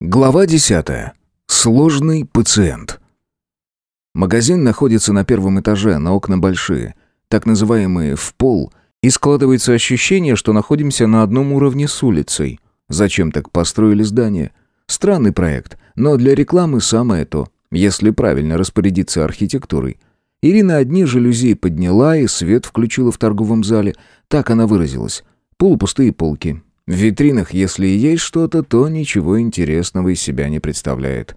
Глава 10. Сложный пациент. Магазин находится на первом этаже, на окна большие, так называемые «в пол», и складывается ощущение, что находимся на одном уровне с улицей. Зачем так построили здание? Странный проект, но для рекламы самое то, если правильно распорядиться архитектурой. Ирина одни жалюзи подняла и свет включила в торговом зале, так она выразилась. Полупустые полки, в витринах, если и есть что-то, то ничего интересного из себя не представляет.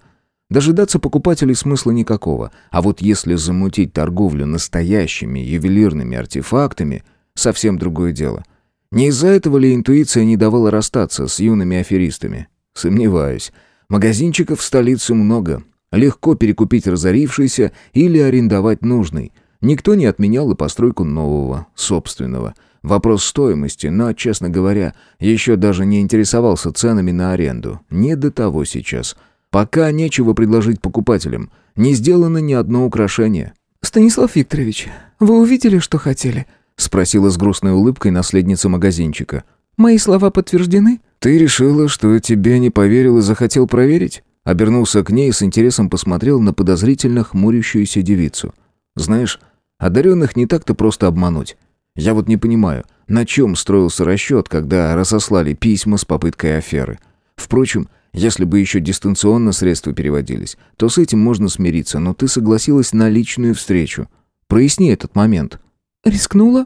Дожидаться покупателей смысла никакого, а вот если замутить торговлю настоящими ювелирными артефактами, совсем другое дело. Не из-за этого ли интуиция не давала расстаться с юными аферистами? Сомневаюсь. Магазинчиков в столице много. Легко перекупить разорившийся или арендовать нужный. Никто не отменял и постройку нового, собственного – Вопрос стоимости, но, честно говоря, еще даже не интересовался ценами на аренду. Не до того сейчас. Пока нечего предложить покупателям. Не сделано ни одно украшение. «Станислав Викторович, вы увидели, что хотели?» Спросила с грустной улыбкой наследница магазинчика. «Мои слова подтверждены?» «Ты решила, что тебе не поверил и захотел проверить?» Обернулся к ней и с интересом посмотрел на подозрительно хмурящуюся девицу. «Знаешь, одаренных не так-то просто обмануть. Я вот не понимаю, на чем строился расчет, когда разослали письма с попыткой аферы. Впрочем, если бы еще дистанционно средства переводились, то с этим можно смириться, но ты согласилась на личную встречу. Проясни этот момент». «Рискнула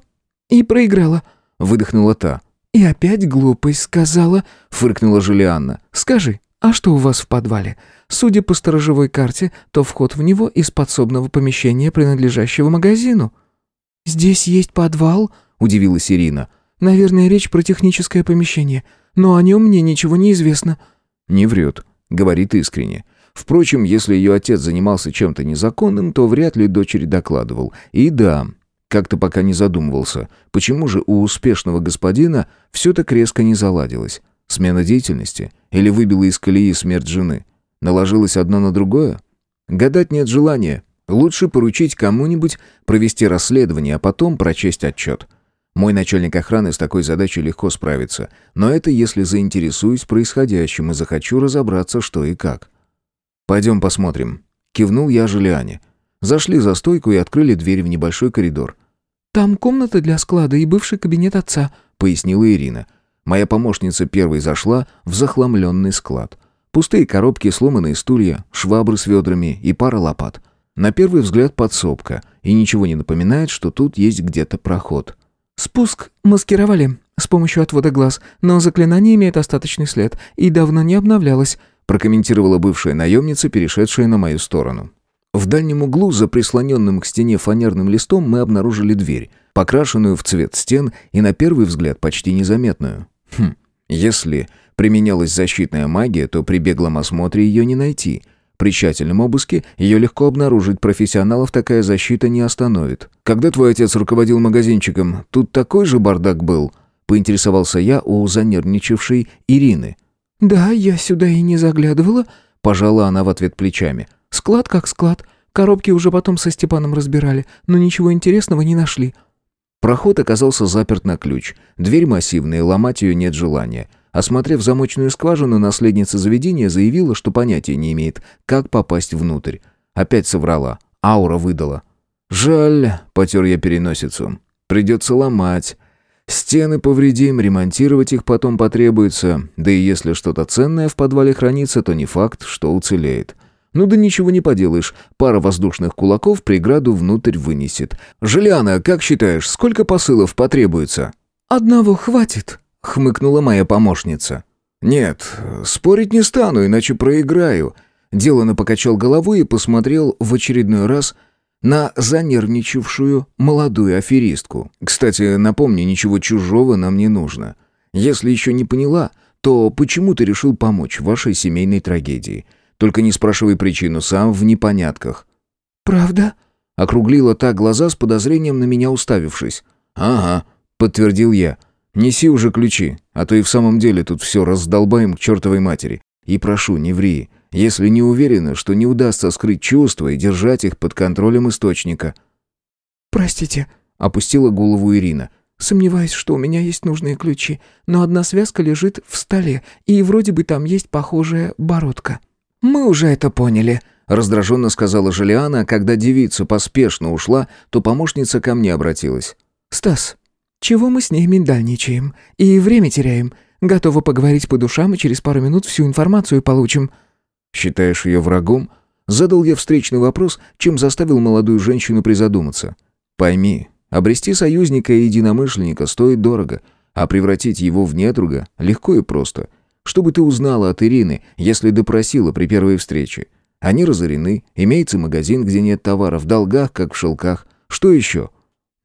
и проиграла», — выдохнула та. «И опять глупость сказала», — фыркнула Жулианна. «Скажи, а что у вас в подвале? Судя по сторожевой карте, то вход в него из подсобного помещения, принадлежащего магазину». «Здесь есть подвал?» — удивилась Ирина. «Наверное, речь про техническое помещение, но о нем мне ничего не известно». «Не врет», — говорит искренне. Впрочем, если ее отец занимался чем-то незаконным, то вряд ли дочери докладывал. И да, как-то пока не задумывался, почему же у успешного господина все так резко не заладилось? Смена деятельности? Или выбила из колеи смерть жены? Наложилось одно на другое? Гадать нет желания. Лучше поручить кому-нибудь провести расследование, а потом прочесть отчет. Мой начальник охраны с такой задачей легко справится, но это если заинтересуюсь происходящим и захочу разобраться, что и как. «Пойдем посмотрим», — кивнул я Жулиане. Зашли за стойку и открыли дверь в небольшой коридор. «Там комната для склада и бывший кабинет отца», — пояснила Ирина. Моя помощница первой зашла в захламленный склад. Пустые коробки, сломанные стулья, швабры с ведрами и пара лопат — на первый взгляд подсобка, и ничего не напоминает, что тут есть где-то проход. «Спуск маскировали с помощью отвода глаз, но заклинание имеет остаточный след и давно не обновлялось», прокомментировала бывшая наемница, перешедшая на мою сторону. В дальнем углу, за прислоненным к стене фанерным листом, мы обнаружили дверь, покрашенную в цвет стен и на первый взгляд почти незаметную. Хм, если применялась защитная магия, то при беглом осмотре ее не найти — при тщательном обыске ее легко обнаружить, профессионалов такая защита не остановит. Когда твой отец руководил магазинчиком, тут такой же бардак был?» Поинтересовался я у занервничавшей Ирины. «Да, я сюда и не заглядывала», — пожала она в ответ плечами. «Склад как склад. Коробки уже потом со Степаном разбирали, но ничего интересного не нашли». Проход оказался заперт на ключ. Дверь массивная, ломать ее нет желания. Осмотрев замочную скважину, наследница заведения заявила, что понятия не имеет, как попасть внутрь. Опять соврала. Аура выдала. «Жаль», — потер я переносицу. «Придется ломать. Стены повредим, ремонтировать их потом потребуется. Да и если что-то ценное в подвале хранится, то не факт, что уцелеет». Ну да ничего не поделаешь. Пара воздушных кулаков преграду внутрь вынесет. «Желяна, как считаешь, сколько посылов потребуется?» «Одного хватит», хмыкнула моя помощница. «Нет, спорить не стану, иначе проиграю». Делано покачал головой и посмотрел в очередной раз на занервничавшую молодую аферистку. «Кстати, напомни, ничего чужого нам не нужно. Если еще не поняла, то почему ты решил помочь вашей семейной трагедии? Только не спрашивай причину, сам в непонятках». «Правда?» — округлила та глаза с подозрением на меня уставившись. «Ага», — подтвердил я. Неси уже ключи, а то и в самом деле тут все раздолбаем к чертовой матери. И прошу, не ври, если не уверена, что не удастся скрыть чувства и держать их под контролем источника». «Простите», — опустила голову Ирина. Сомневаюсь, что у меня есть нужные ключи, но одна связка лежит в столе, и вроде бы там есть похожая бородка». «Мы уже это поняли», — раздраженно сказала Желиана, а когда девица поспешно ушла, то помощница ко мне обратилась. «Стас, чего мы с ней миндальничаем? И время теряем. Готова поговорить по душам, и через пару минут всю информацию получим». «Считаешь ее врагом?» Задал я встречный вопрос, чем заставил молодую женщину призадуматься. «Пойми, обрести союзника и единомышленника стоит дорого, а превратить его в недруга легко и просто. Что бы ты узнала от Ирины, если допросила при первой встрече? Они разорены, имеется магазин, где нет товара, в долгах, как в шелках. Что еще?»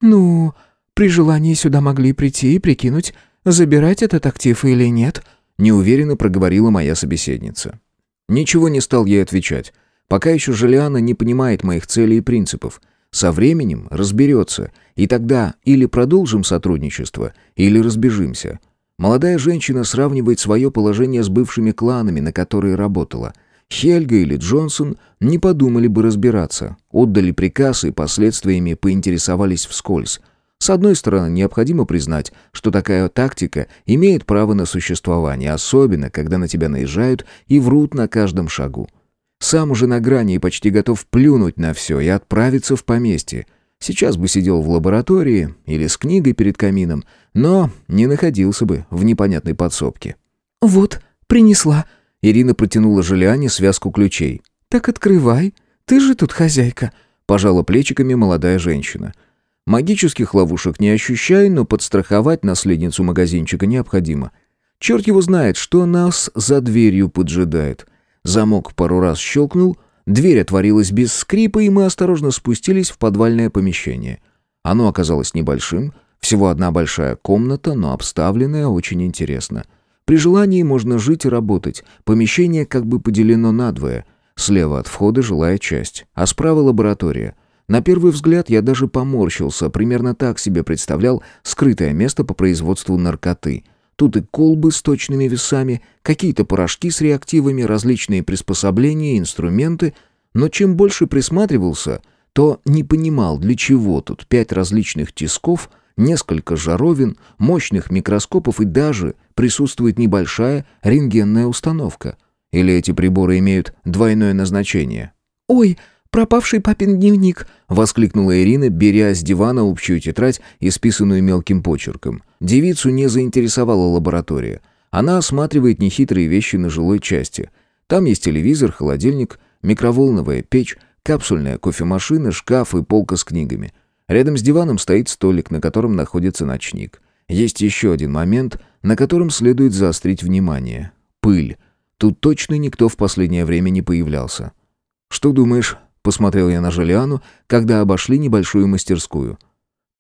«Ну, при желании сюда могли прийти и прикинуть, забирать этот актив или нет», неуверенно проговорила моя собеседница. Ничего не стал ей отвечать. Пока еще Желиана не понимает моих целей и принципов. Со временем разберется, и тогда или продолжим сотрудничество, или разбежимся. Молодая женщина сравнивает свое положение с бывшими кланами, на которые работала. Хельга или Джонсон не подумали бы разбираться, отдали приказ и последствиями поинтересовались вскользь. С одной стороны, необходимо признать, что такая тактика имеет право на существование, особенно когда на тебя наезжают и врут на каждом шагу. Сам уже на грани и почти готов плюнуть на все и отправиться в поместье. Сейчас бы сидел в лаборатории или с книгой перед камином, но не находился бы в непонятной подсобке. «Вот, принесла». Ирина протянула Желиане связку ключей. «Так открывай, ты же тут хозяйка», — пожала плечиками молодая женщина. Магических ловушек не ощущаю, но подстраховать наследницу магазинчика необходимо. Черт его знает, что нас за дверью поджидает. Замок пару раз щелкнул, дверь отворилась без скрипа, и мы осторожно спустились в подвальное помещение. Оно оказалось небольшим, всего одна большая комната, но обставленная очень интересно. При желании можно жить и работать. Помещение как бы поделено надвое. Слева от входа жилая часть, а справа лаборатория. На первый взгляд я даже поморщился, примерно так себе представлял скрытое место по производству наркоты — Тут и колбы с точными весами, какие-то порошки с реактивами, различные приспособления, инструменты. Но чем больше присматривался, то не понимал, для чего тут пять различных тисков, несколько жаровин, мощных микроскопов и даже присутствует небольшая рентгенная установка. Или эти приборы имеют двойное назначение? «Ой, пропавший папин дневник!» — воскликнула Ирина, беря с дивана общую тетрадь, исписанную мелким почерком. Девицу не заинтересовала лаборатория. Она осматривает нехитрые вещи на жилой части. Там есть телевизор, холодильник, микроволновая печь, капсульная кофемашина, шкаф и полка с книгами. Рядом с диваном стоит столик, на котором находится ночник. Есть еще один момент, на котором следует заострить внимание. Пыль. Тут точно никто в последнее время не появлялся. «Что думаешь?» — посмотрел я на Жулиану, когда обошли небольшую мастерскую —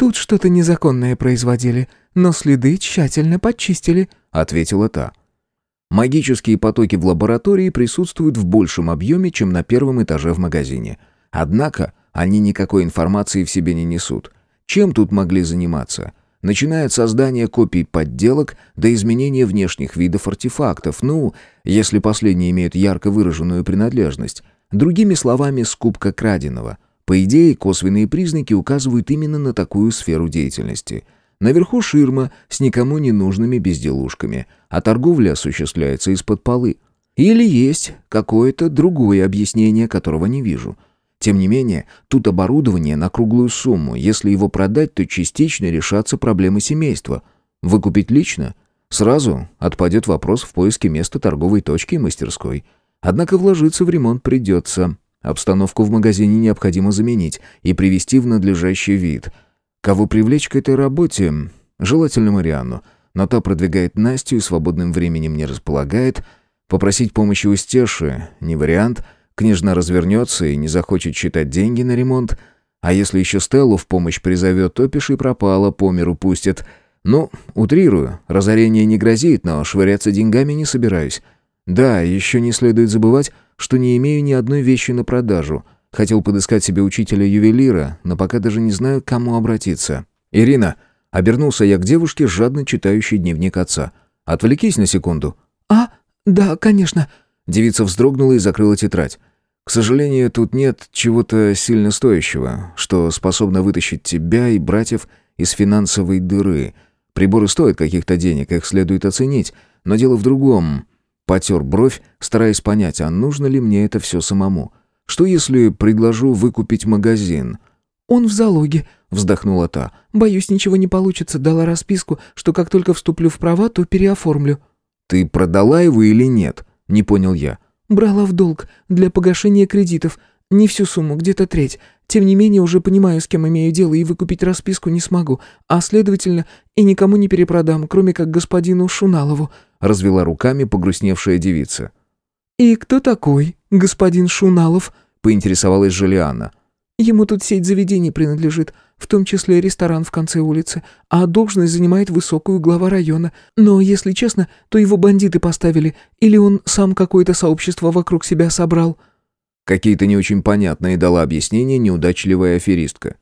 «Тут что-то незаконное производили, но следы тщательно подчистили», — ответила та. Магические потоки в лаборатории присутствуют в большем объеме, чем на первом этаже в магазине. Однако они никакой информации в себе не несут. Чем тут могли заниматься? Начиная от создания копий подделок до изменения внешних видов артефактов, ну, если последние имеют ярко выраженную принадлежность. Другими словами, скупка краденого — по идее, косвенные признаки указывают именно на такую сферу деятельности. Наверху ширма с никому не нужными безделушками, а торговля осуществляется из-под полы. Или есть какое-то другое объяснение, которого не вижу. Тем не менее, тут оборудование на круглую сумму. Если его продать, то частично решатся проблемы семейства. Выкупить лично? Сразу отпадет вопрос в поиске места торговой точки и мастерской. Однако вложиться в ремонт придется. Обстановку в магазине необходимо заменить и привести в надлежащий вид. Кого привлечь к этой работе? Желательно Марианну. Но та продвигает Настю и свободным временем не располагает. Попросить помощи у Стеши – не вариант. Княжна развернется и не захочет считать деньги на ремонт. А если еще Стеллу в помощь призовет, то пиши пропало, по миру пустят. Ну, утрирую, разорение не грозит, но швыряться деньгами не собираюсь. Да, еще не следует забывать, что не имею ни одной вещи на продажу. Хотел подыскать себе учителя-ювелира, но пока даже не знаю, к кому обратиться. «Ирина!» — обернулся я к девушке, жадно читающей дневник отца. «Отвлекись на секунду». «А, да, конечно». Девица вздрогнула и закрыла тетрадь. «К сожалению, тут нет чего-то сильно стоящего, что способно вытащить тебя и братьев из финансовой дыры. Приборы стоят каких-то денег, их следует оценить, но дело в другом. Потер бровь, стараясь понять, а нужно ли мне это все самому. Что если предложу выкупить магазин? «Он в залоге», — вздохнула та. «Боюсь, ничего не получится. Дала расписку, что как только вступлю в права, то переоформлю». «Ты продала его или нет?» — не понял я. «Брала в долг для погашения кредитов. Не всю сумму, где-то треть. Тем не менее, уже понимаю, с кем имею дело, и выкупить расписку не смогу. А, следовательно, и никому не перепродам, кроме как господину Шуналову», — развела руками погрустневшая девица. «И кто такой, господин Шуналов?» — поинтересовалась Жулиана. «Ему тут сеть заведений принадлежит, в том числе ресторан в конце улицы, а должность занимает высокую глава района. Но, если честно, то его бандиты поставили, или он сам какое-то сообщество вокруг себя собрал». Какие-то не очень понятные дала объяснение неудачливая аферистка.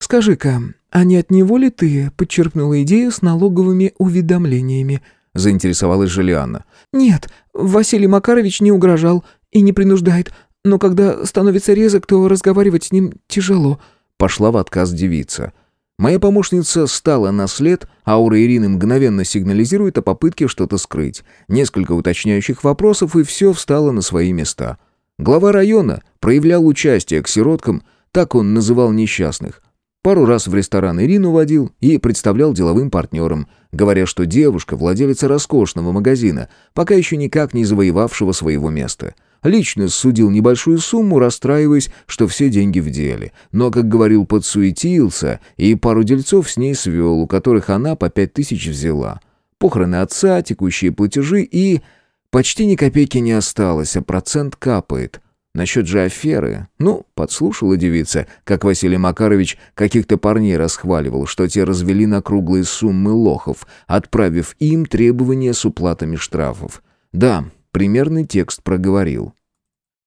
«Скажи-ка, а не от него ли ты подчеркнула идею с налоговыми уведомлениями?» — заинтересовалась Жулианна. «Нет, Василий Макарович не угрожал и не принуждает, но когда становится резок, то разговаривать с ним тяжело», — пошла в отказ девица. Моя помощница стала на след, аура Ирины мгновенно сигнализирует о попытке что-то скрыть. Несколько уточняющих вопросов, и все встало на свои места. Глава района проявлял участие к сироткам, так он называл несчастных. Пару раз в ресторан Ирину водил и представлял деловым партнерам, говоря, что девушка владелица роскошного магазина, пока еще никак не завоевавшего своего места. Лично судил небольшую сумму, расстраиваясь, что все деньги в деле. Но, как говорил, подсуетился и пару дельцов с ней свел, у которых она по пять тысяч взяла. Похороны отца, текущие платежи и... Почти ни копейки не осталось, а процент капает. Насчет же аферы, ну, подслушала девица, как Василий Макарович каких-то парней расхваливал, что те развели на круглые суммы лохов, отправив им требования с уплатами штрафов. Да, примерный текст проговорил.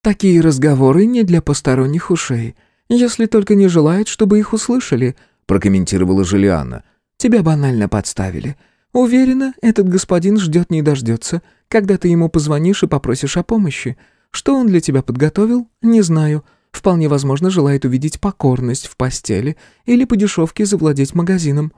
«Такие разговоры не для посторонних ушей, если только не желают, чтобы их услышали», прокомментировала Жулиана. «Тебя банально подставили. Уверена, этот господин ждет не дождется, когда ты ему позвонишь и попросишь о помощи. Что он для тебя подготовил, не знаю. Вполне возможно, желает увидеть покорность в постели или по дешевке завладеть магазином».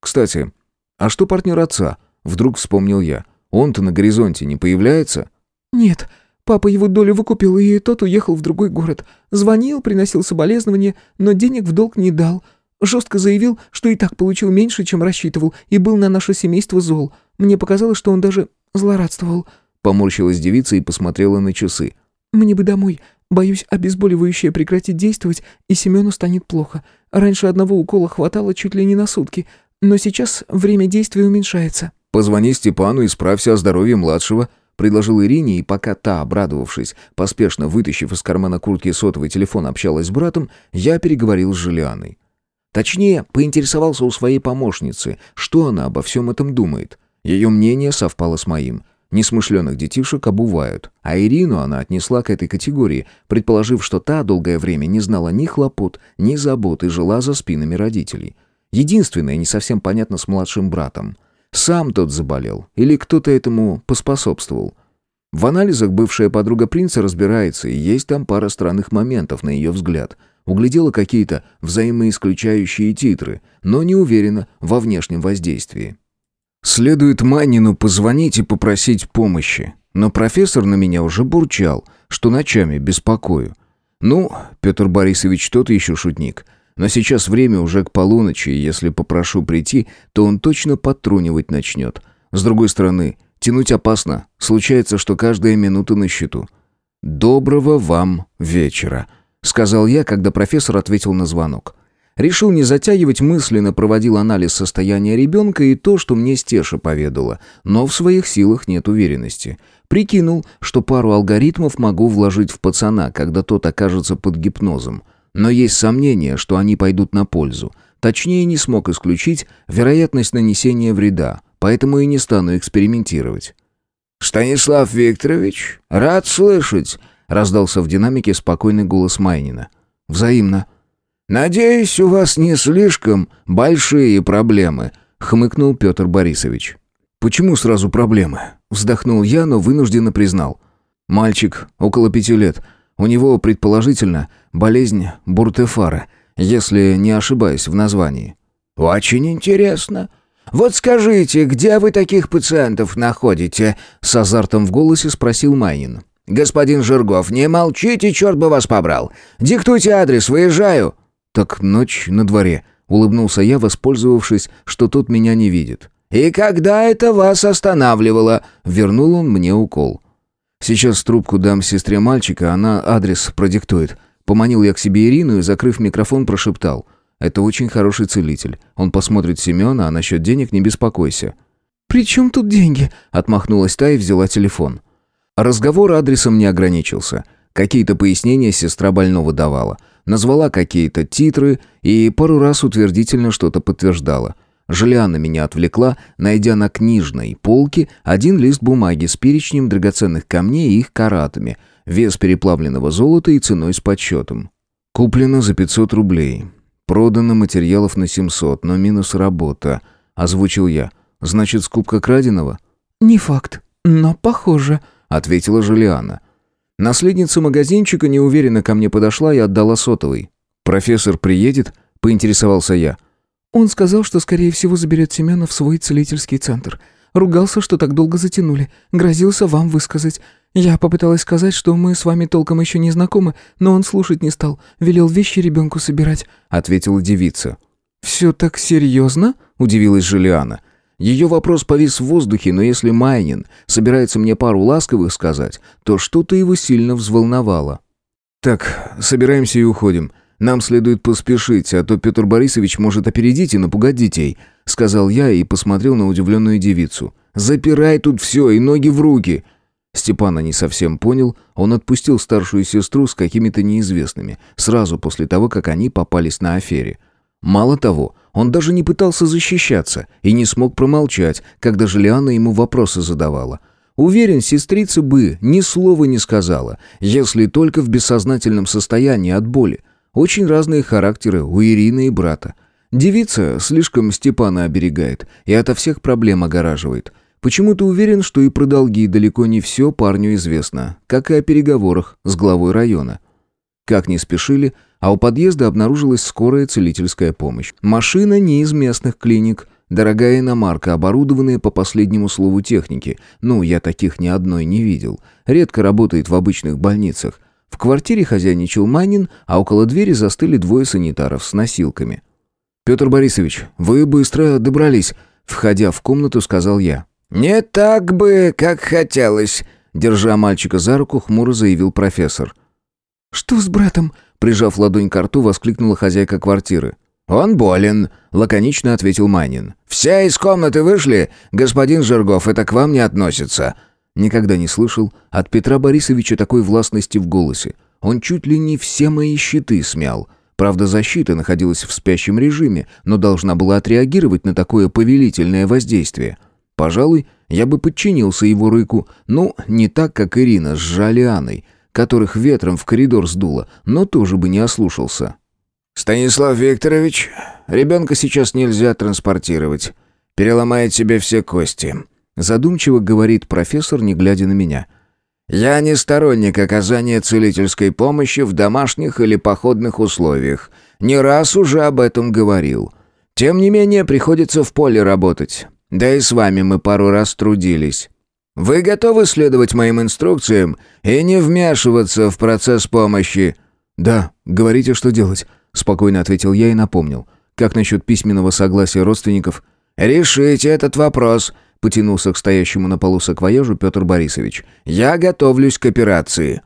«Кстати, а что партнер отца?» Вдруг вспомнил я. «Он-то на горизонте не появляется?» «Нет, папа его долю выкупил, и тот уехал в другой город. Звонил, приносил соболезнования, но денег в долг не дал. Жестко заявил, что и так получил меньше, чем рассчитывал, и был на наше семейство зол. Мне показалось, что он даже злорадствовал». Поморщилась девица и посмотрела на часы. «Мне бы домой. Боюсь, обезболивающее прекратит действовать, и Семену станет плохо. Раньше одного укола хватало чуть ли не на сутки, но сейчас время действия уменьшается». «Позвони Степану и справься о здоровье младшего», — предложил Ирине, и пока та, обрадовавшись, поспешно вытащив из кармана куртки сотовый телефон, общалась с братом, я переговорил с Жулианой. Точнее, поинтересовался у своей помощницы, что она обо всем этом думает. Ее мнение совпало с моим — Несмышленных детишек обувают, а Ирину она отнесла к этой категории, предположив, что та долгое время не знала ни хлопот, ни забот и жила за спинами родителей. Единственное, не совсем понятно с младшим братом. Сам тот заболел или кто-то этому поспособствовал. В анализах бывшая подруга принца разбирается, и есть там пара странных моментов, на ее взгляд. Углядела какие-то взаимоисключающие титры, но не уверена во внешнем воздействии. Следует Манину позвонить и попросить помощи. Но профессор на меня уже бурчал, что ночами беспокою. Ну, Петр Борисович тот еще шутник. Но сейчас время уже к полуночи, и если попрошу прийти, то он точно подтрунивать начнет. С другой стороны, тянуть опасно. Случается, что каждая минута на счету. «Доброго вам вечера», — сказал я, когда профессор ответил на звонок. Решил не затягивать, мысленно проводил анализ состояния ребенка и то, что мне Стеша поведала, но в своих силах нет уверенности. Прикинул, что пару алгоритмов могу вложить в пацана, когда тот окажется под гипнозом. Но есть сомнение, что они пойдут на пользу. Точнее, не смог исключить вероятность нанесения вреда, поэтому и не стану экспериментировать. «Станислав Викторович, рад слышать», — раздался в динамике спокойный голос Майнина. «Взаимно», «Надеюсь, у вас не слишком большие проблемы», — хмыкнул Петр Борисович. «Почему сразу проблемы?» — вздохнул я, но вынужденно признал. «Мальчик, около пяти лет. У него, предположительно, болезнь Буртефара, если не ошибаюсь в названии». «Очень интересно. Вот скажите, где вы таких пациентов находите?» С азартом в голосе спросил Майнин. «Господин Жиргов, не молчите, черт бы вас побрал! Диктуйте адрес, выезжаю!» «Так ночь на дворе», — улыбнулся я, воспользовавшись, что тот меня не видит. «И когда это вас останавливало?» — вернул он мне укол. «Сейчас трубку дам сестре мальчика, она адрес продиктует». Поманил я к себе Ирину и, закрыв микрофон, прошептал. «Это очень хороший целитель. Он посмотрит Семена, а насчет денег не беспокойся». «При чем тут деньги?» — отмахнулась та и взяла телефон. Разговор адресом не ограничился. Какие-то пояснения сестра больного давала. Назвала какие-то титры и пару раз утвердительно что-то подтверждала. Желиана меня отвлекла, найдя на книжной полке один лист бумаги с перечнем драгоценных камней и их каратами, вес переплавленного золота и ценой с подсчетом. Куплено за 500 рублей. Продано материалов на 700, но минус работа. Озвучил я. Значит, скупка краденого? Не факт, но похоже, ответила Жулиана. Наследница магазинчика неуверенно ко мне подошла и отдала сотовый. «Профессор приедет?» – поинтересовался я. «Он сказал, что, скорее всего, заберет Семена в свой целительский центр. Ругался, что так долго затянули. Грозился вам высказать. Я попыталась сказать, что мы с вами толком еще не знакомы, но он слушать не стал. Велел вещи ребенку собирать», — ответила девица. «Все так серьезно?» — удивилась Жулиана. Ее вопрос повис в воздухе, но если Майнин собирается мне пару ласковых сказать, то что-то его сильно взволновало. «Так, собираемся и уходим. Нам следует поспешить, а то Петр Борисович может опередить и напугать детей», сказал я и посмотрел на удивленную девицу. «Запирай тут все и ноги в руки!» Степана не совсем понял, он отпустил старшую сестру с какими-то неизвестными, сразу после того, как они попались на афере. Мало того, он даже не пытался защищаться и не смог промолчать, когда Желиана ему вопросы задавала. Уверен, сестрица бы ни слова не сказала, если только в бессознательном состоянии от боли. Очень разные характеры у Ирины и брата. Девица слишком Степана оберегает и ото всех проблем огораживает. Почему-то уверен, что и про долги далеко не все парню известно, как и о переговорах с главой района. Как не спешили, а у подъезда обнаружилась скорая целительская помощь. Машина не из местных клиник, дорогая иномарка, оборудованная по последнему слову техники. Ну, я таких ни одной не видел. Редко работает в обычных больницах. В квартире хозяйничал Манин, а около двери застыли двое санитаров с носилками. «Петр Борисович, вы быстро добрались», — входя в комнату, сказал я. «Не так бы, как хотелось», — держа мальчика за руку, хмуро заявил профессор. «Что с братом?» Прижав ладонь к рту, воскликнула хозяйка квартиры. «Он болен», — лаконично ответил Манин. «Все из комнаты вышли? Господин Жиргов, это к вам не относится». Никогда не слышал от Петра Борисовича такой властности в голосе. Он чуть ли не все мои щиты смял. Правда, защита находилась в спящем режиме, но должна была отреагировать на такое повелительное воздействие. Пожалуй, я бы подчинился его рыку, ну, не так, как Ирина с Жалианой, которых ветром в коридор сдуло, но тоже бы не ослушался. «Станислав Викторович, ребенка сейчас нельзя транспортировать. Переломает себе все кости», — задумчиво говорит профессор, не глядя на меня. «Я не сторонник оказания целительской помощи в домашних или походных условиях. Не раз уже об этом говорил. Тем не менее, приходится в поле работать. Да и с вами мы пару раз трудились. Вы готовы следовать моим инструкциям и не вмешиваться в процесс помощи?» «Да, говорите, что делать», — спокойно ответил я и напомнил. «Как насчет письменного согласия родственников?» «Решите этот вопрос», — потянулся к стоящему на полу саквояжу Петр Борисович. «Я готовлюсь к операции».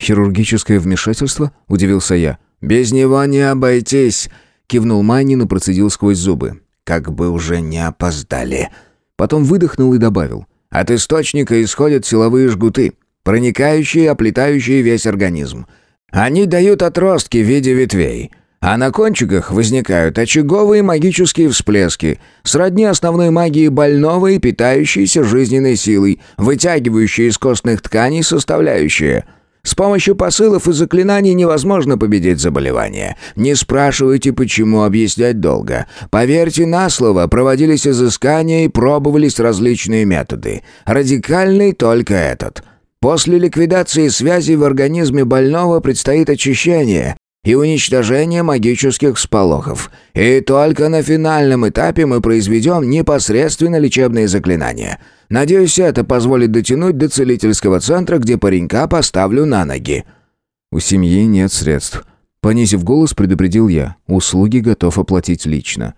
«Хирургическое вмешательство?» — удивился я. «Без него не обойтись», — кивнул Майнин и процедил сквозь зубы. «Как бы уже не опоздали». Потом выдохнул и добавил. От источника исходят силовые жгуты, проникающие и оплетающие весь организм. Они дают отростки в виде ветвей, а на кончиках возникают очаговые магические всплески, сродни основной магии больного и питающиеся жизненной силой, вытягивающие из костных тканей составляющие – с помощью посылов и заклинаний невозможно победить заболевание. Не спрашивайте, почему, объяснять долго. Поверьте на слово, проводились изыскания и пробовались различные методы. Радикальный только этот. После ликвидации связей в организме больного предстоит очищение, и уничтожение магических сполохов. И только на финальном этапе мы произведем непосредственно лечебные заклинания. Надеюсь, это позволит дотянуть до целительского центра, где паренька поставлю на ноги». «У семьи нет средств». Понизив голос, предупредил я. Услуги готов оплатить лично.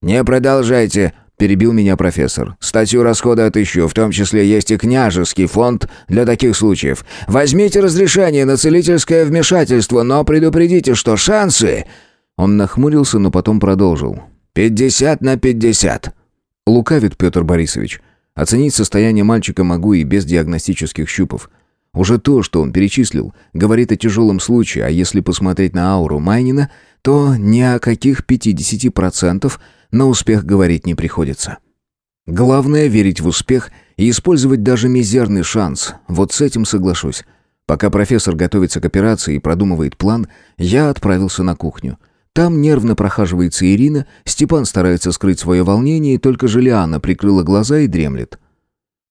«Не продолжайте», — перебил меня профессор. «Статью расхода отыщу, в том числе есть и княжеский фонд для таких случаев. Возьмите разрешение на целительское вмешательство, но предупредите, что шансы...» Он нахмурился, но потом продолжил. «Пятьдесят на пятьдесят». Лукавит Петр Борисович. Оценить состояние мальчика могу и без диагностических щупов. Уже то, что он перечислил, говорит о тяжелом случае, а если посмотреть на ауру Майнина, то ни о каких 50% на успех говорить не приходится. Главное — верить в успех и использовать даже мизерный шанс. Вот с этим соглашусь. Пока профессор готовится к операции и продумывает план, я отправился на кухню. Там нервно прохаживается Ирина, Степан старается скрыть свое волнение, и только Желиана прикрыла глаза и дремлет.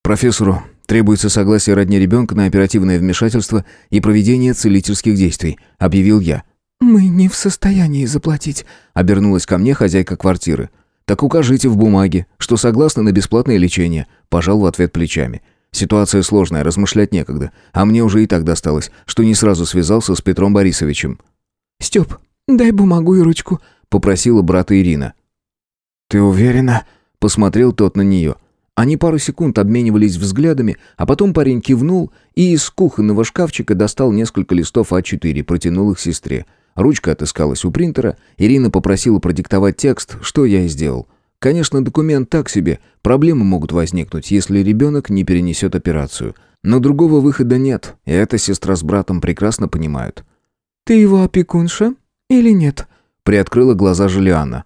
Профессору требуется согласие родни ребенка на оперативное вмешательство и проведение целительских действий, объявил я. «Мы не в состоянии заплатить», — обернулась ко мне хозяйка квартиры. «Так укажите в бумаге, что согласны на бесплатное лечение», — пожал в ответ плечами. «Ситуация сложная, размышлять некогда, а мне уже и так досталось, что не сразу связался с Петром Борисовичем». «Степ, дай бумагу и ручку», — попросила брата Ирина. «Ты уверена?» — посмотрел тот на нее. Они пару секунд обменивались взглядами, а потом парень кивнул и из кухонного шкафчика достал несколько листов А4, протянул их сестре. Ручка отыскалась у принтера, Ирина попросила продиктовать текст, что я и сделал. Конечно, документ так себе, проблемы могут возникнуть, если ребенок не перенесет операцию. Но другого выхода нет, и это сестра с братом прекрасно понимают. «Ты его опекунша или нет?» Приоткрыла глаза Жулиана.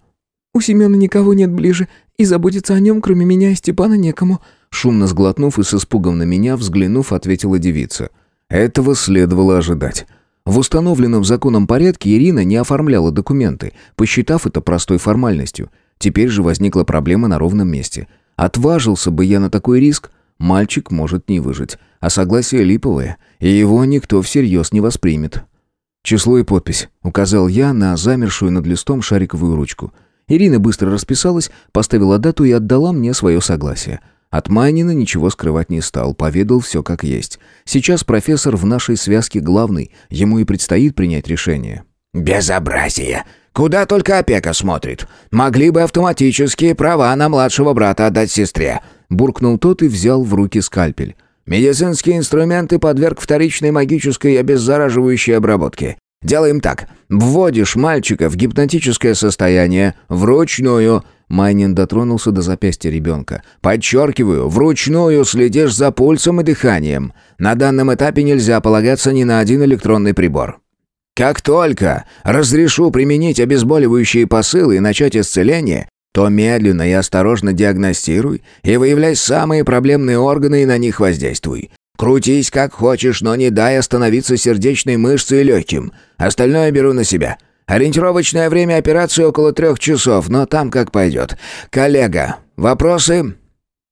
«У Семена никого нет ближе, и заботиться о нем, кроме меня и Степана, некому». Шумно сглотнув и с испугом на меня, взглянув, ответила девица. Этого следовало ожидать. В установленном законом порядке Ирина не оформляла документы, посчитав это простой формальностью. Теперь же возникла проблема на ровном месте. Отважился бы я на такой риск, мальчик может не выжить, а согласие липовое, и его никто всерьез не воспримет. «Число и подпись», — указал я на замершую над листом шариковую ручку. Ирина быстро расписалась, поставила дату и отдала мне свое согласие — от Майнина ничего скрывать не стал, поведал все как есть. Сейчас профессор в нашей связке главный, ему и предстоит принять решение. «Безобразие! Куда только опека смотрит! Могли бы автоматические права на младшего брата отдать сестре!» Буркнул тот и взял в руки скальпель. «Медицинские инструменты подверг вторичной магической обеззараживающей обработке. Делаем так. Вводишь мальчика в гипнотическое состояние, вручную, Майнин дотронулся до запястья ребенка. «Подчеркиваю, вручную следишь за пульсом и дыханием. На данном этапе нельзя полагаться ни на один электронный прибор. Как только разрешу применить обезболивающие посылы и начать исцеление, то медленно и осторожно диагностируй и выявляй самые проблемные органы и на них воздействуй. Крутись как хочешь, но не дай остановиться сердечной мышце и легким. Остальное беру на себя. Ориентировочное время операции около трех часов, но там как пойдет. Коллега, вопросы?»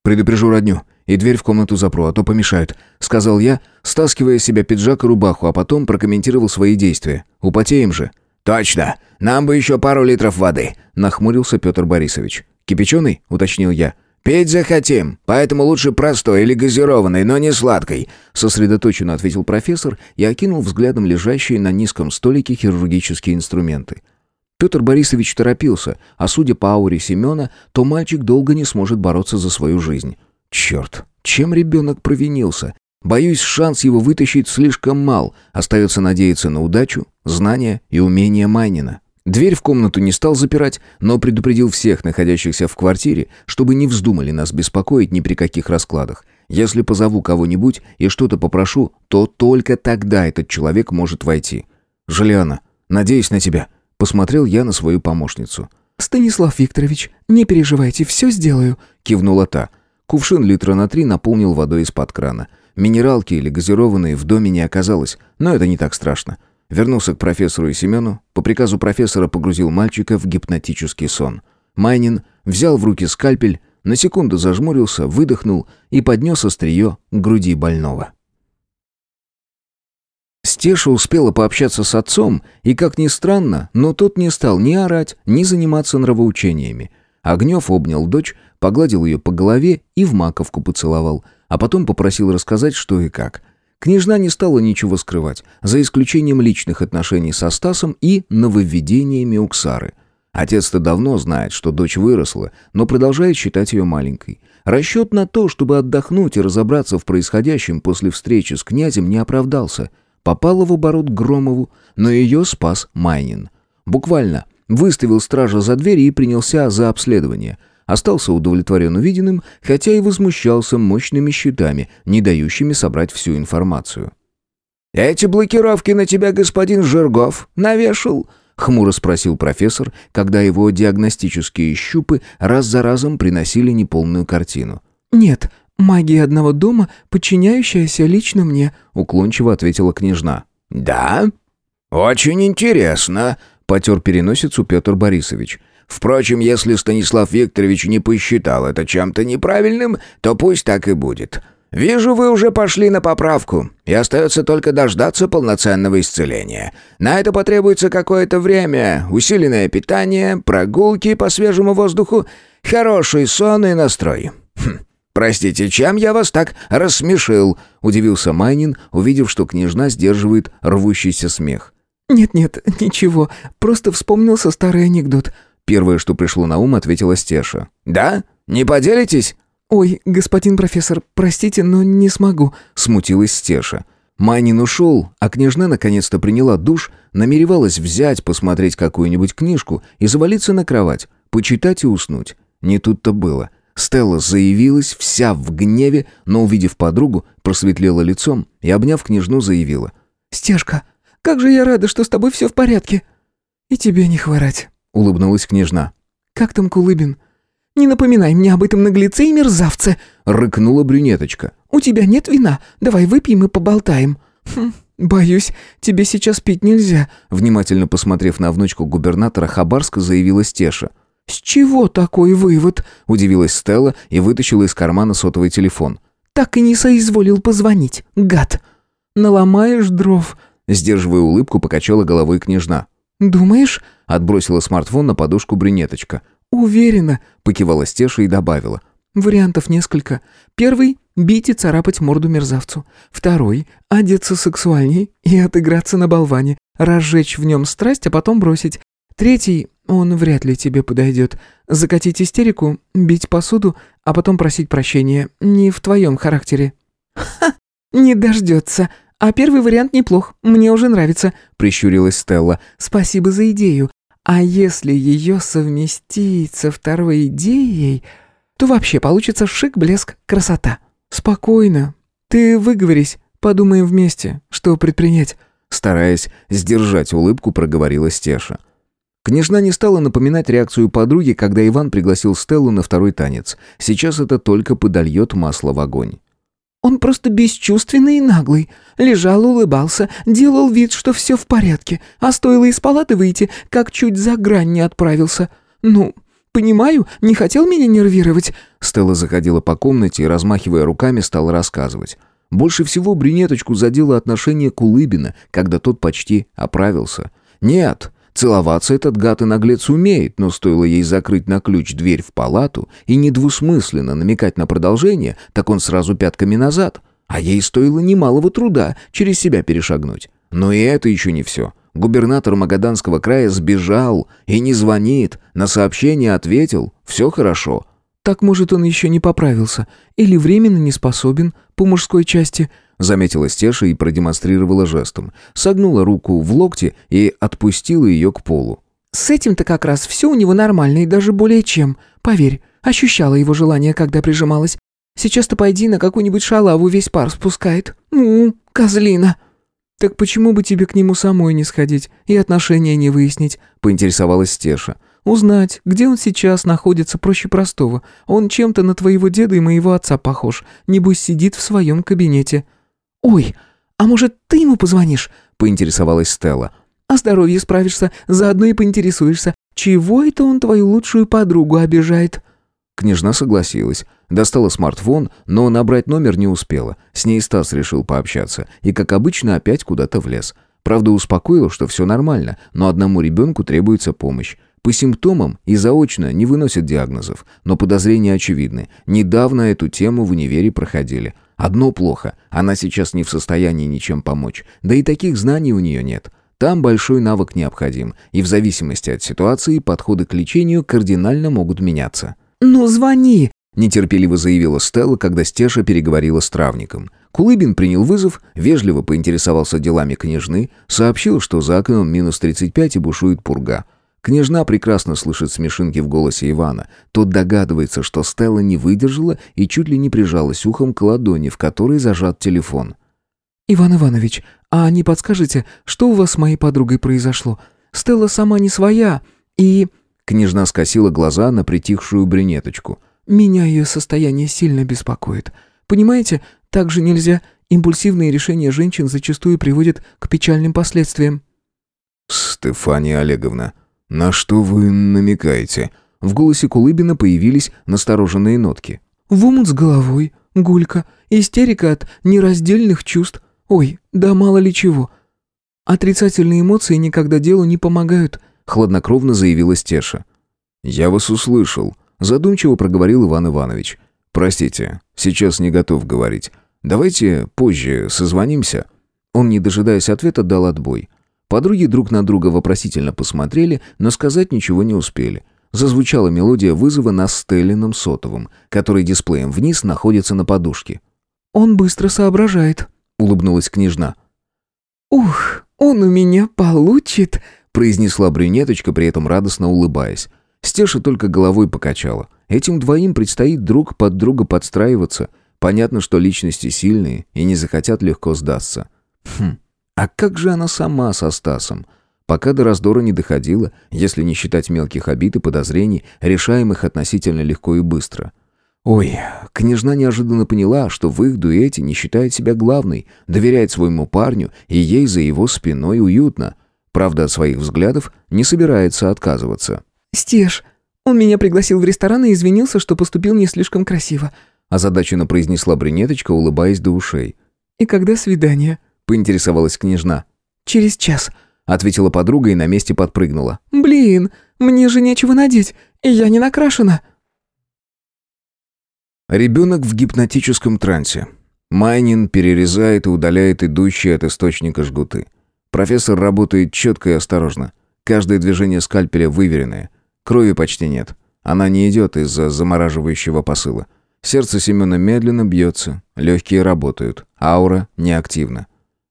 «Предупрежу родню, и дверь в комнату запру, а то помешают», — сказал я, стаскивая с себя пиджак и рубаху, а потом прокомментировал свои действия. «Употеем же». «Точно! Нам бы еще пару литров воды», — нахмурился Петр Борисович. «Кипяченый?» — уточнил я. «Пить захотим, поэтому лучше простой или газированный, но не сладкой», сосредоточенно ответил профессор и окинул взглядом лежащие на низком столике хирургические инструменты. Петр Борисович торопился, а судя по ауре Семена, то мальчик долго не сможет бороться за свою жизнь. Черт, чем ребенок провинился? Боюсь, шанс его вытащить слишком мал. Остается надеяться на удачу, знания и умения Майнина. Дверь в комнату не стал запирать, но предупредил всех находящихся в квартире, чтобы не вздумали нас беспокоить ни при каких раскладах. Если позову кого-нибудь и что-то попрошу, то только тогда этот человек может войти. «Желиана, надеюсь на тебя», — посмотрел я на свою помощницу. «Станислав Викторович, не переживайте, все сделаю», — кивнула та. Кувшин литра на три наполнил водой из-под крана. Минералки или газированные в доме не оказалось, но это не так страшно. Вернулся к профессору и Семену, по приказу профессора погрузил мальчика в гипнотический сон. Майнин взял в руки скальпель, на секунду зажмурился, выдохнул и поднес острие к груди больного. Теша успела пообщаться с отцом, и, как ни странно, но тот не стал ни орать, ни заниматься нравоучениями. Огнев обнял дочь, погладил ее по голове и в маковку поцеловал, а потом попросил рассказать, что и как. Княжна не стала ничего скрывать, за исключением личных отношений со Стасом и нововведениями у Ксары. Отец-то давно знает, что дочь выросла, но продолжает считать ее маленькой. Расчет на то, чтобы отдохнуть и разобраться в происходящем после встречи с князем, не оправдался. Попала в оборот Громову, но ее спас Майнин. Буквально выставил стража за дверь и принялся за обследование – остался удовлетворен увиденным, хотя и возмущался мощными щитами, не дающими собрать всю информацию. «Эти блокировки на тебя господин Жиргов навешал?» — хмуро спросил профессор, когда его диагностические щупы раз за разом приносили неполную картину. «Нет, магия одного дома, подчиняющаяся лично мне», — уклончиво ответила княжна. «Да? Очень интересно», — потер переносицу Петр Борисович. Впрочем, если Станислав Викторович не посчитал это чем-то неправильным, то пусть так и будет. Вижу, вы уже пошли на поправку, и остается только дождаться полноценного исцеления. На это потребуется какое-то время, усиленное питание, прогулки по свежему воздуху, хороший сон и настрой. Хм. «Простите, чем я вас так рассмешил?» — удивился Майнин, увидев, что княжна сдерживает рвущийся смех. «Нет-нет, ничего, просто вспомнился старый анекдот. Первое, что пришло на ум, ответила Стеша. «Да? Не поделитесь?» «Ой, господин профессор, простите, но не смогу», — смутилась Стеша. Майнин ушел, а княжна наконец-то приняла душ, намеревалась взять, посмотреть какую-нибудь книжку и завалиться на кровать, почитать и уснуть. Не тут-то было. Стелла заявилась, вся в гневе, но, увидев подругу, просветлела лицом и, обняв княжну, заявила. «Стежка, как же я рада, что с тобой все в порядке!» «И тебе не хворать» улыбнулась княжна. «Как там Кулыбин?» «Не напоминай мне об этом наглеце и мерзавце!» — рыкнула брюнеточка. «У тебя нет вина? Давай выпьем и поболтаем». «Хм, боюсь, тебе сейчас пить нельзя», — внимательно посмотрев на внучку губернатора Хабарска, заявила Стеша. «С чего такой вывод?» — удивилась Стелла и вытащила из кармана сотовый телефон. «Так и не соизволил позвонить, гад! Наломаешь дров!» Сдерживая улыбку, покачала головой княжна. «Думаешь?» — отбросила смартфон на подушку брюнеточка. «Уверена», — покивала Стеша и добавила. «Вариантов несколько. Первый — бить и царапать морду мерзавцу. Второй — одеться сексуальней и отыграться на болване, разжечь в нем страсть, а потом бросить. Третий — он вряд ли тебе подойдет. Закатить истерику, бить посуду, а потом просить прощения. Не в твоем характере». «Ха! Не дождется!» «А первый вариант неплох, мне уже нравится», — прищурилась Стелла. «Спасибо за идею. А если ее совместить со второй идеей, то вообще получится шик, блеск, красота». «Спокойно. Ты выговорись, подумаем вместе, что предпринять». Стараясь сдержать улыбку, проговорила Стеша. Княжна не стала напоминать реакцию подруги, когда Иван пригласил Стеллу на второй танец. Сейчас это только подольет масло в огонь. Он просто бесчувственный и наглый. Лежал, улыбался, делал вид, что все в порядке, а стоило из палаты выйти, как чуть за грань не отправился. Ну, понимаю, не хотел меня нервировать». Стелла заходила по комнате и, размахивая руками, стала рассказывать. Больше всего брюнеточку задело отношение к Улыбина, когда тот почти оправился. «Нет, Целоваться этот гад и наглец умеет, но стоило ей закрыть на ключ дверь в палату и недвусмысленно намекать на продолжение, так он сразу пятками назад. А ей стоило немалого труда через себя перешагнуть. Но и это еще не все. Губернатор Магаданского края сбежал и не звонит, на сообщение ответил «все хорошо». «Так, может, он еще не поправился или временно не способен по мужской части», заметила Стеша и продемонстрировала жестом. Согнула руку в локте и отпустила ее к полу. «С этим-то как раз все у него нормально и даже более чем. Поверь, ощущала его желание, когда прижималась. Сейчас-то пойди на какую-нибудь шалаву весь пар спускает. Ну, козлина!» «Так почему бы тебе к нему самой не сходить и отношения не выяснить?» — поинтересовалась Стеша. «Узнать, где он сейчас находится, проще простого. Он чем-то на твоего деда и моего отца похож. Небось, сидит в своем кабинете». «Ой, а может, ты ему позвонишь?» — поинтересовалась Стелла. «О здоровье справишься, заодно и поинтересуешься, чего это он твою лучшую подругу обижает?» Княжна согласилась. Достала смартфон, но набрать номер не успела. С ней Стас решил пообщаться. И, как обычно, опять куда-то влез. Правда, успокоил, что все нормально, но одному ребенку требуется помощь. По симптомам и заочно не выносят диагнозов, но подозрения очевидны. Недавно эту тему в универе проходили. Одно плохо, она сейчас не в состоянии ничем помочь. Да и таких знаний у нее нет. Там большой навык необходим, и в зависимости от ситуации подходы к лечению кардинально могут меняться. «Ну, звони!» – нетерпеливо заявила Стелла, когда Стеша переговорила с травником. Кулыбин принял вызов, вежливо поинтересовался делами княжны, сообщил, что за окном минус 35 и бушует пурга. Княжна прекрасно слышит смешинки в голосе Ивана. Тот догадывается, что Стелла не выдержала и чуть ли не прижалась ухом к ладони, в которой зажат телефон. «Иван Иванович, а не подскажете, что у вас с моей подругой произошло? Стелла сама не своя, и...» Княжна скосила глаза на притихшую брюнеточку. «Меня ее состояние сильно беспокоит. Понимаете, так же нельзя. Импульсивные решения женщин зачастую приводят к печальным последствиям». «Стефания Олеговна, на что вы намекаете?» В голосе Кулыбина появились настороженные нотки. «В омут с головой, гулька, истерика от нераздельных чувств. Ой, да мало ли чего. Отрицательные эмоции никогда делу не помогают», — хладнокровно заявила Стеша. «Я вас услышал», — задумчиво проговорил Иван Иванович. «Простите, сейчас не готов говорить. Давайте позже созвонимся». Он, не дожидаясь ответа, дал отбой. Подруги друг на друга вопросительно посмотрели, но сказать ничего не успели. Зазвучала мелодия вызова на Стеллином сотовом, который дисплеем вниз находится на подушке. «Он быстро соображает», — улыбнулась княжна. «Ух, он у меня получит», — произнесла брюнеточка, при этом радостно улыбаясь. Стеша только головой покачала. Этим двоим предстоит друг под друга подстраиваться. Понятно, что личности сильные и не захотят легко сдаться. Хм, а как же она сама со Стасом? Пока до раздора не доходило, если не считать мелких обид и подозрений, решаемых относительно легко и быстро. Ой, княжна неожиданно поняла, что в их дуэте не считает себя главной, доверяет своему парню, и ей за его спиной уютно. Правда, от своих взглядов не собирается отказываться. «Стеж, он меня пригласил в ресторан и извинился, что поступил не слишком красиво», озадаченно произнесла брюнеточка, улыбаясь до ушей. «И когда свидание?» — поинтересовалась княжна. «Через час», — ответила подруга и на месте подпрыгнула. «Блин, мне же нечего надеть, и я не накрашена». Ребенок в гипнотическом трансе. Майнин перерезает и удаляет идущие от источника жгуты. Профессор работает четко и осторожно. Каждое движение скальпеля выверенное. Крови почти нет. Она не идет из-за замораживающего посыла. Сердце Семена медленно бьется, легкие работают, аура неактивна.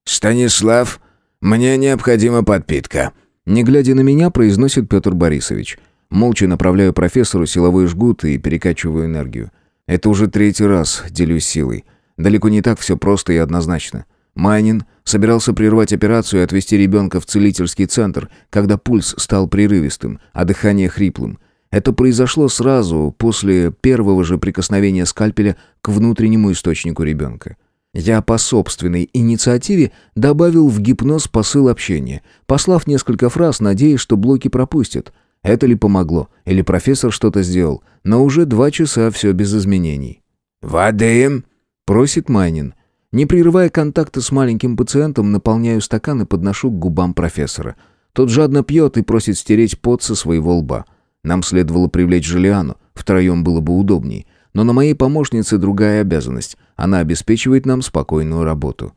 «Станислав, мне необходима подпитка», не глядя на меня, произносит Петр Борисович. Молча направляю профессору силовой жгут и перекачиваю энергию. Это уже третий раз делюсь силой. Далеко не так все просто и однозначно. Майнин собирался прервать операцию и отвезти ребенка в целительский центр, когда пульс стал прерывистым, а дыхание хриплым. Это произошло сразу после первого же прикосновения скальпеля к внутреннему источнику ребенка. Я по собственной инициативе добавил в гипноз посыл общения, послав несколько фраз, надеясь, что блоки пропустят. Это ли помогло, или профессор что-то сделал, но уже два часа все без изменений. «Воды!» — просит Майнин. Не прерывая контакта с маленьким пациентом, наполняю стакан и подношу к губам профессора. Тот жадно пьет и просит стереть пот со своего лба. Нам следовало привлечь Жулиану, втроем было бы удобней. Но на моей помощнице другая обязанность. Она обеспечивает нам спокойную работу.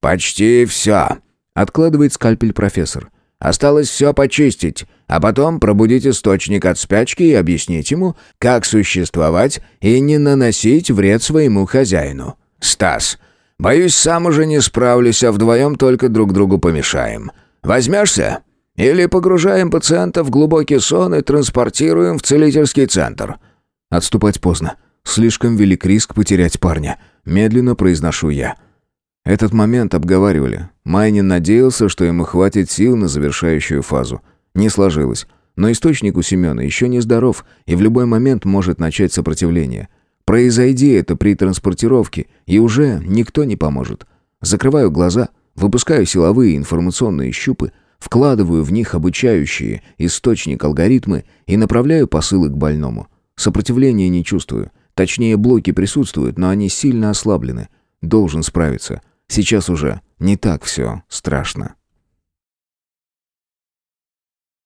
«Почти все», — откладывает скальпель профессор. «Осталось все почистить, а потом пробудить источник от спячки и объяснить ему, как существовать и не наносить вред своему хозяину. Стас, боюсь, сам уже не справлюсь, а вдвоем только друг другу помешаем. Возьмешься? Или погружаем пациента в глубокий сон и транспортируем в целительский центр?» Отступать поздно. Слишком велик риск потерять парня. Медленно произношу я. Этот момент обговаривали. Майнин надеялся, что ему хватит сил на завершающую фазу. Не сложилось. Но источник у Семена еще не здоров и в любой момент может начать сопротивление. Произойди это при транспортировке, и уже никто не поможет. Закрываю глаза, выпускаю силовые информационные щупы, вкладываю в них обучающие источник алгоритмы и направляю посылы к больному. Сопротивления не чувствую. Точнее, блоки присутствуют, но они сильно ослаблены. Должен справиться. Сейчас уже не так все страшно.